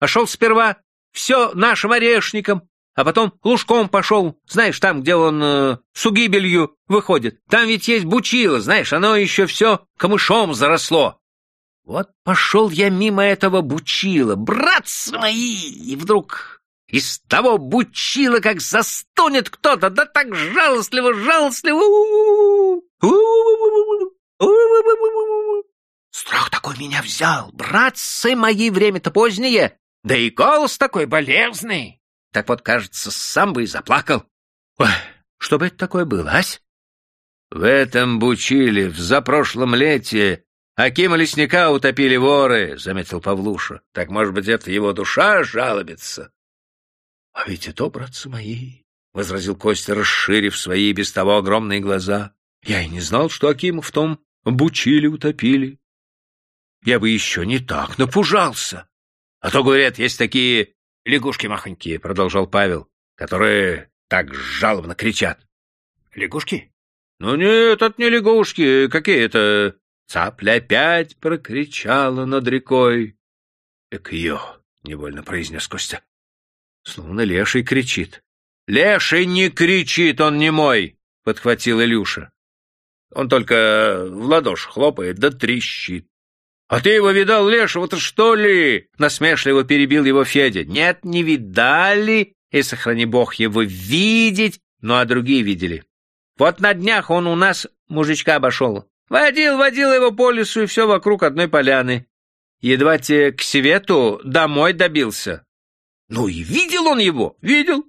А шел сперва все нашим орешником, а потом лужком пошел, знаешь, там, где он э, с угибелью выходит. Там ведь есть бучило, знаешь, оно еще все камышом заросло. Вот пошел я мимо этого бучила, братцы мои, и вдруг из того бучила как застонет кто-то, да так жалостливо, жалостливо. Страх такой меня взял, братцы мои, время-то позднее, да и голос такой болезный. Так вот, кажется, сам бы и заплакал. Ой, что бы это такое было, ась? В этом бучили в запрошлом лете Акима лесника утопили воры, — заметил Павлуша. Так, может быть, это его душа жалобится? — А ведь это, братцы мои, — возразил Костя, расширив свои без того огромные глаза. — Я и не знал, что Акима в том бучили утопили. Я бы еще не так напужался. А то, говорят, есть такие лягушки махонькие, — продолжал Павел, — которые так жалобно кричат. Лягушки? Ну нет, это не лягушки. Какие это? Цапля опять прокричала над рекой. Эк ее, — невольно произнес Костя. Словно леший кричит. Леший не кричит, он не мой, — подхватил Илюша. Он только в ладоши хлопает да трещит. — А ты его видал, лешего-то, что ли? — насмешливо перебил его Федя. — Нет, не видали, и, сохрани бог, его видеть, ну а другие видели. Вот на днях он у нас мужичка обошел. Водил, водил его по лесу, и все вокруг одной поляны. Едва те к свету домой добился. Ну и видел он его, видел.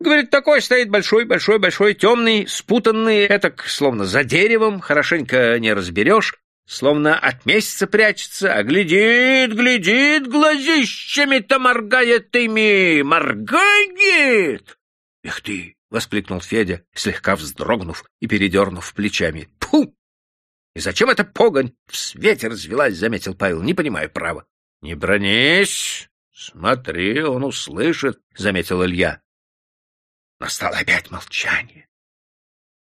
Говорит, такой стоит большой, большой, большой, темный, спутанный, этак, словно за деревом, хорошенько не разберешь, словно от месяца прячется, а глядит, глядит, глазищами-то моргает ими, моргает. Эх ты, — воскликнул Федя, слегка вздрогнув и передернув плечами.! И зачем эта погонь в свете развелась, — заметил Павел, — не понимаю права. — Не бронись, смотри, он услышит, — заметил Илья. Настало опять молчание.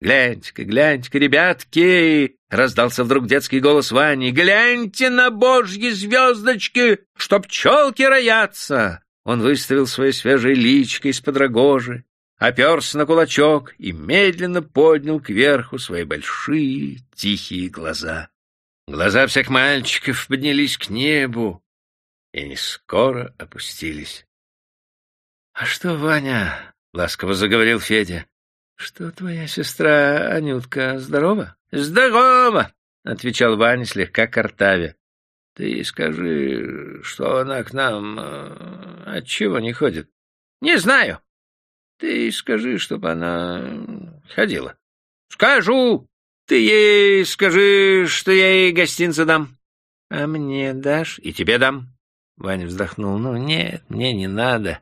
«Гляньте-ка, гляньте-ка, ребятки!» — раздался вдруг детский голос Вани. «Гляньте на божьи звездочки, что пчелки роятся!» Он выставил свое свежее личико из-под рогожи, оперся на кулачок и медленно поднял кверху свои большие тихие глаза. Глаза всех мальчиков поднялись к небу и не скоро опустились. — А что, Ваня, — ласково заговорил Федя. — Что твоя сестра Анютка здорова? — Здорова, — отвечал Ваня слегка картавя. — Ты скажи, что она к нам э, отчего не ходит? — Не знаю. — Ты скажи, чтобы она ходила. — Скажу. Ты ей скажи, что я ей гостинцы дам. — А мне дашь? — И тебе дам. Ваня вздохнул. — Ну, нет, мне не надо.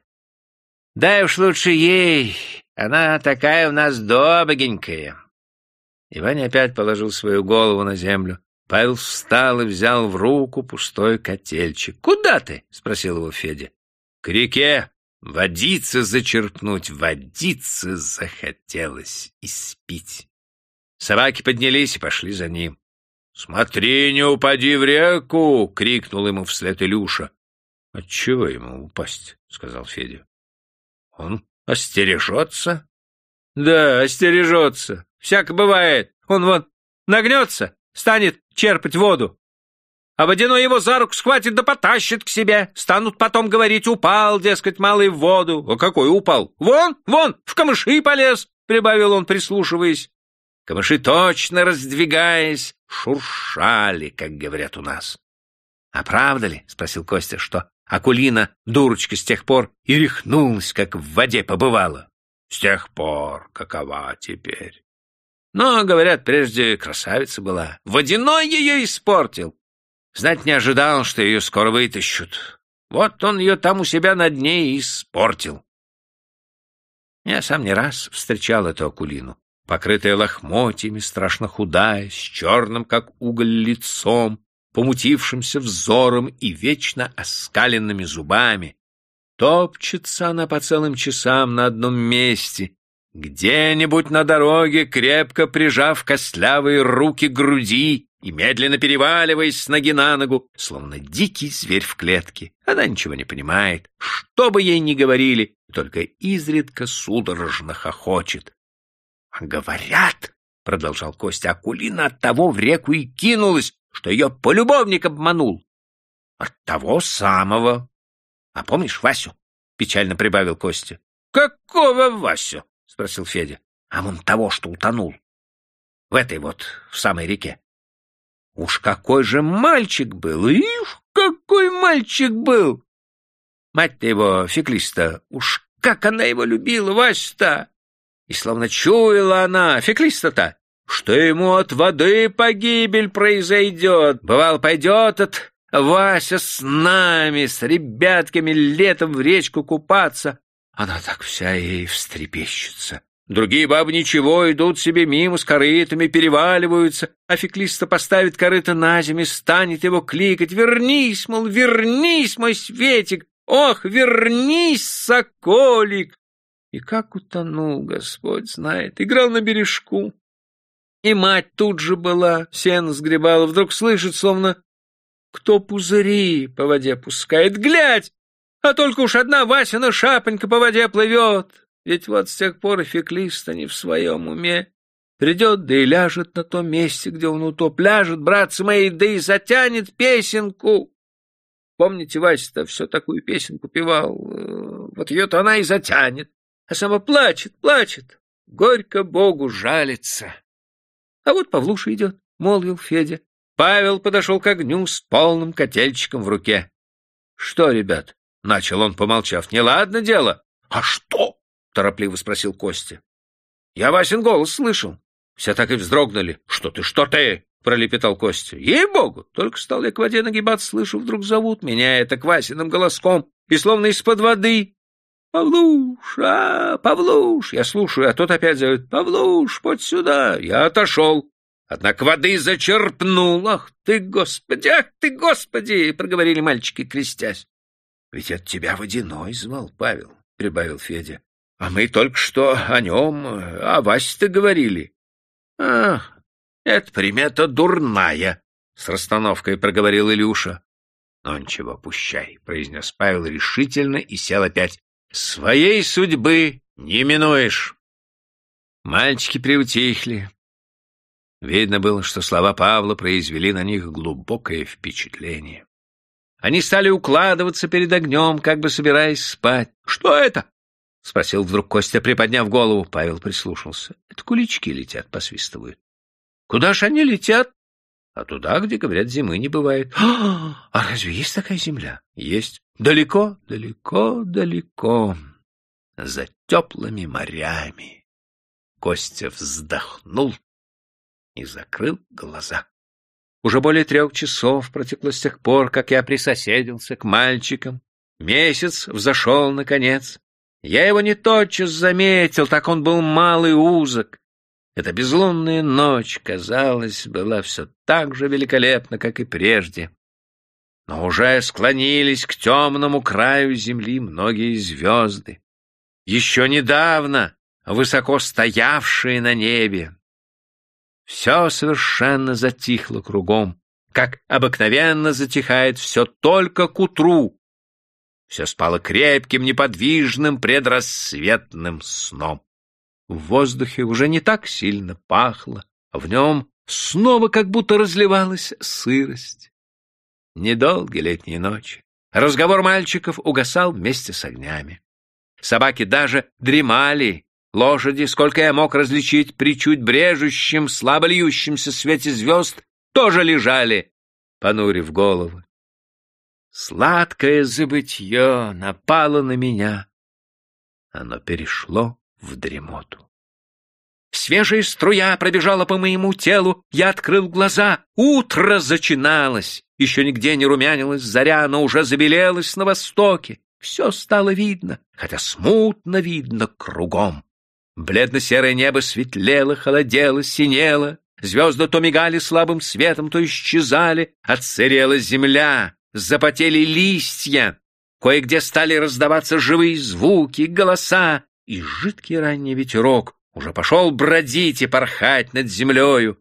Дай уж лучше ей, она такая у нас добренькая. И Ваня опять положил свою голову на землю. Павел встал и взял в руку пустой котельчик. — Куда ты? — спросил его Федя. — К реке. Водиться зачерпнуть, водиться захотелось и спить. Собаки поднялись и пошли за ним. — Смотри, не упади в реку! — крикнул ему вслед Илюша. — Отчего ему упасть? — сказал Федя. Он остережется? Да, остережется. Всяко бывает. Он вот нагнется, станет черпать воду. А водяной его за руку схватит да потащит к себе. Станут потом говорить, упал, дескать, малый в воду. А какой упал? Вон, вон, в камыши полез, прибавил он, прислушиваясь. Камыши, точно раздвигаясь, шуршали, как говорят у нас. — А правда ли, — спросил Костя, — что Акулина, дурочка, с тех пор и рехнулась, как в воде побывала. С тех пор какова теперь? Но, говорят, прежде красавица была. Водяной ее испортил. Знать не ожидал, что ее скоро вытащут. Вот он ее там у себя на дне и испортил. Я сам не раз встречал эту Акулину, покрытая лохмотьями, страшно худая, с черным, как уголь, лицом, помутившимся взором и вечно оскаленными зубами. Топчется она по целым часам на одном месте, где-нибудь на дороге, крепко прижав костлявые руки к груди и медленно переваливаясь с ноги на ногу, словно дикий зверь в клетке. Она ничего не понимает, что бы ей ни говорили, только изредка судорожно хохочет. — А говорят, — продолжал Костя, — Акулина от того в реку и кинулась, что ее полюбовник обманул. От того самого. А помнишь Васю? Печально прибавил Костя. Какого Васю? Спросил Федя. А вон того, что утонул. В этой вот, в самой реке. Уж какой же мальчик был! Ишь, какой мальчик был! Мать-то его, феклиста, уж как она его любила, Вася-то! И словно чуяла она, феклиста-то, что ему от воды погибель произойдет. Бывал, пойдет от Вася с нами, с ребятками летом в речку купаться. Она так вся ей встрепещется. Другие бабы ничего, идут себе мимо с корытами, переваливаются, а феклиста поставит корыто на землю, станет его кликать. «Вернись, мол, вернись, мой Светик! Ох, вернись, соколик!» И как утонул, Господь знает, играл на бережку. И мать тут же была, сено сгребала, вдруг слышит, словно кто пузыри по воде пускает. Глядь! А только уж одна Васина шапонька по воде плывет. Ведь вот с тех пор феклиста не в своем уме. Придет, да и ляжет на том месте, где он утоп. Ляжет, братцы мои, да и затянет песенку. Помните, Вася-то все такую песенку певал? Э, вот ее-то она и затянет а сама плачет, плачет, горько Богу жалится. А вот Павлуша идет, — молвил Федя. Павел подошел к огню с полным котельчиком в руке. — Что, ребят? — начал он, помолчав. — Неладно дело. — А что? — торопливо спросил Костя. — Я Васин голос слышал. Все так и вздрогнули. — Что ты, что ты? — пролепетал Костя. — Ей-богу! Только стал я к воде нагибаться, слышу, вдруг зовут меня это Квасиным голоском, и словно из-под воды «Павлуш, а, Павлуш!» Я слушаю, а тот опять зовет «Павлуш, подь сюда!» Я отошел, однако воды зачерпнул. «Ах ты, Господи! Ах ты, Господи!» — проговорили мальчики, крестясь. «Ведь от тебя водяной звал Павел», — прибавил Федя. «А мы только что о нем, о Васе-то говорили». «Ах, это примета дурная», — с расстановкой проговорил Илюша. «Ну ничего, пущай», — произнес Павел решительно и сел опять. Своей судьбы не минуешь. Мальчики приутихли. Видно было, что слова Павла произвели на них глубокое впечатление. Они стали укладываться перед огнем, как бы собираясь спать. — Что это? — спросил вдруг Костя, приподняв голову. Павел прислушался. — Это кулички летят, посвистывают. — Куда ж они летят? — А туда, где, говорят, зимы не бывает. — А разве есть такая земля? — Есть. Далеко, далеко, далеко, за теплыми морями. Костя вздохнул и закрыл глаза. Уже более трех часов протекло с тех пор, как я присоседился к мальчикам. Месяц взошел, наконец. Я его не тотчас заметил, так он был малый узок. Эта безлунная ночь, казалось, была все так же великолепна, как и прежде но уже склонились к темному краю земли многие звезды, еще недавно высоко стоявшие на небе. Все совершенно затихло кругом, как обыкновенно затихает все только к утру. Все спало крепким, неподвижным предрассветным сном. В воздухе уже не так сильно пахло, а в нем снова как будто разливалась сырость. Недолгие летние ночи. Разговор мальчиков угасал вместе с огнями. Собаки даже дремали. Лошади, сколько я мог различить при чуть брежущем, слабо льющемся свете звезд, тоже лежали, понурив головы. Сладкое забытье напало на меня. Оно перешло в дремоту. Свежая струя пробежала по моему телу, я открыл глаза. Утро зачиналось. Еще нигде не румянилась заря, но уже забелелась на востоке. Все стало видно, хотя смутно видно кругом. Бледно-серое небо светлело, холодело, синело. Звезды то мигали слабым светом, то исчезали. Отсырела земля, запотели листья. Кое-где стали раздаваться живые звуки, голоса, и жидкий ранний ветерок уже пошел бродить и порхать над землею.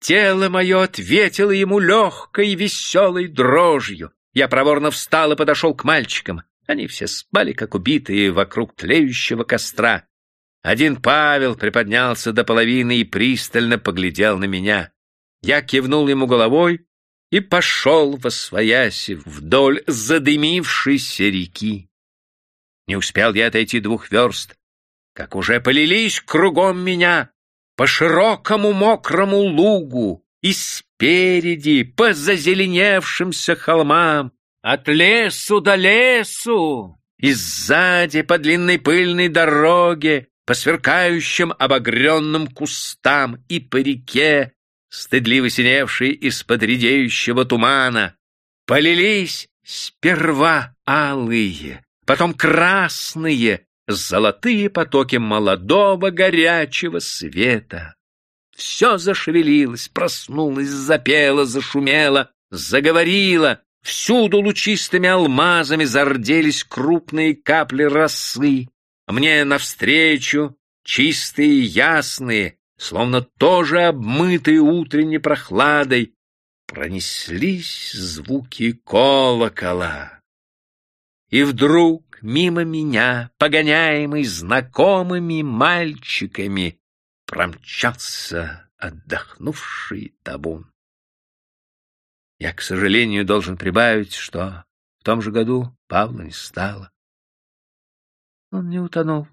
Тело мое ответило ему легкой и веселой дрожью. Я проворно встал и подошел к мальчикам. Они все спали, как убитые, вокруг тлеющего костра. Один Павел приподнялся до половины и пристально поглядел на меня. Я кивнул ему головой и пошел во свояси вдоль задымившейся реки. Не успел я отойти двух верст, как уже полились кругом меня по широкому мокрому лугу и спереди по зазеленевшимся холмам, от лесу до лесу, и сзади по длинной пыльной дороге, по сверкающим обогренным кустам и по реке, стыдливо синевшей из-под редеющего тумана, полились сперва алые, потом красные, золотые потоки молодого горячего света. Все зашевелилось, проснулось, запело, зашумело, заговорило. Всюду лучистыми алмазами зарделись крупные капли росы. Мне навстречу, чистые ясные, словно тоже обмытые утренней прохладой, пронеслись звуки колокола. И вдруг мимо меня, погоняемый знакомыми мальчиками, промчался отдохнувший табун. Я, к сожалению, должен прибавить, что в том же году Павла не стало. Он не утонул.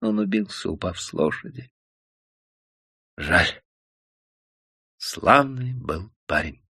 Он убился, упав с лошади. Жаль. Славный был парень.